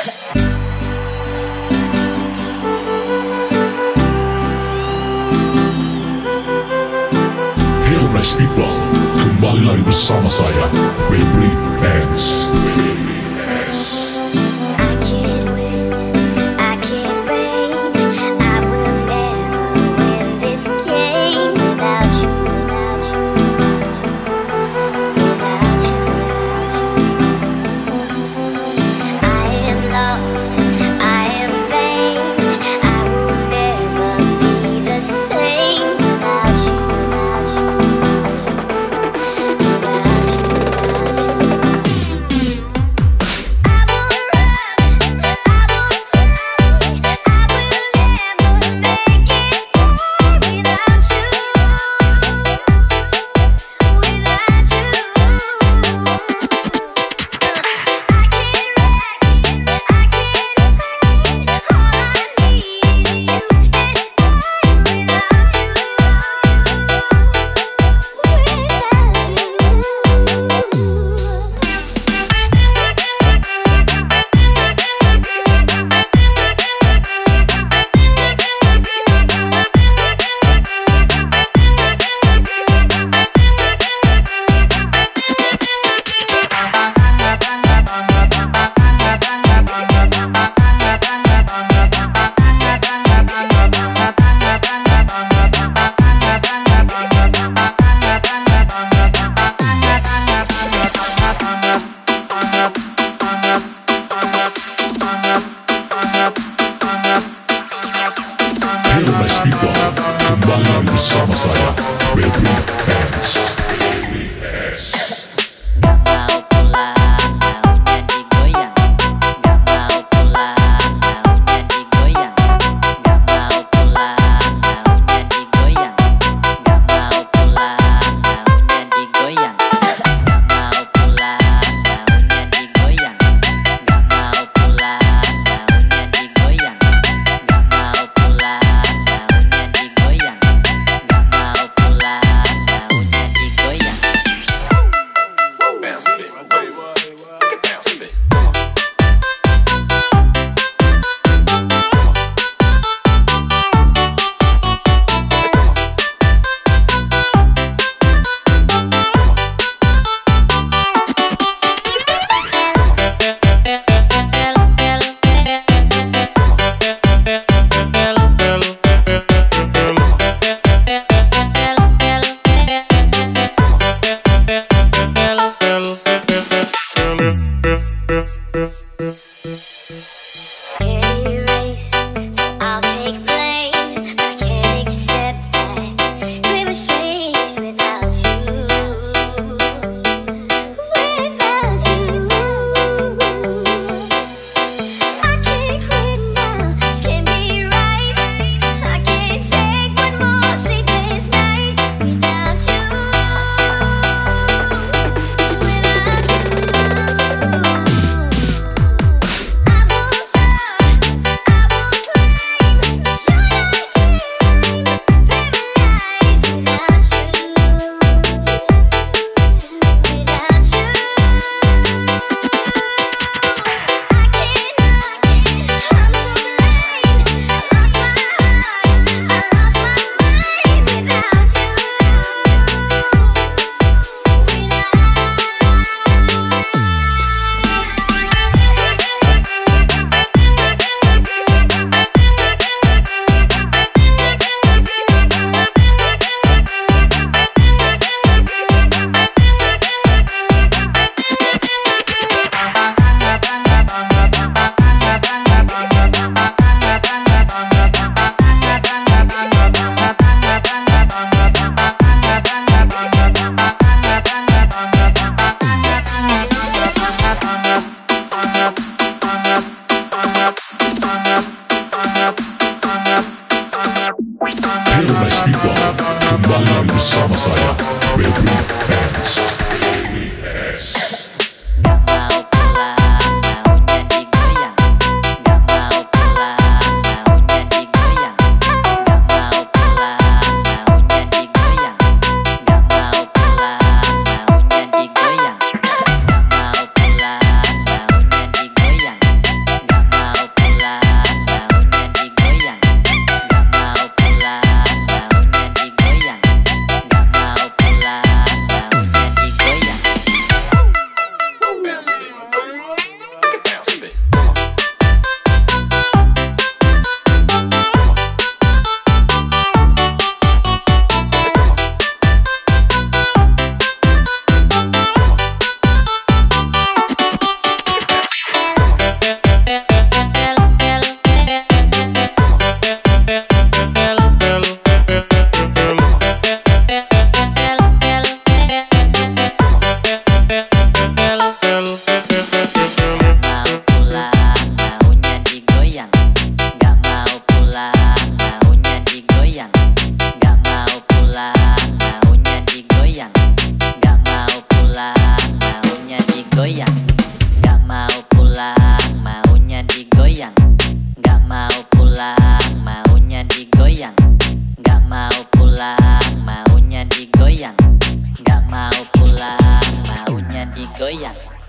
Hail nice people, kembali lagi bersama saya, Baby Ends. Baby Ends. Ramasaya, Repeat. summer saya, baby. Bây.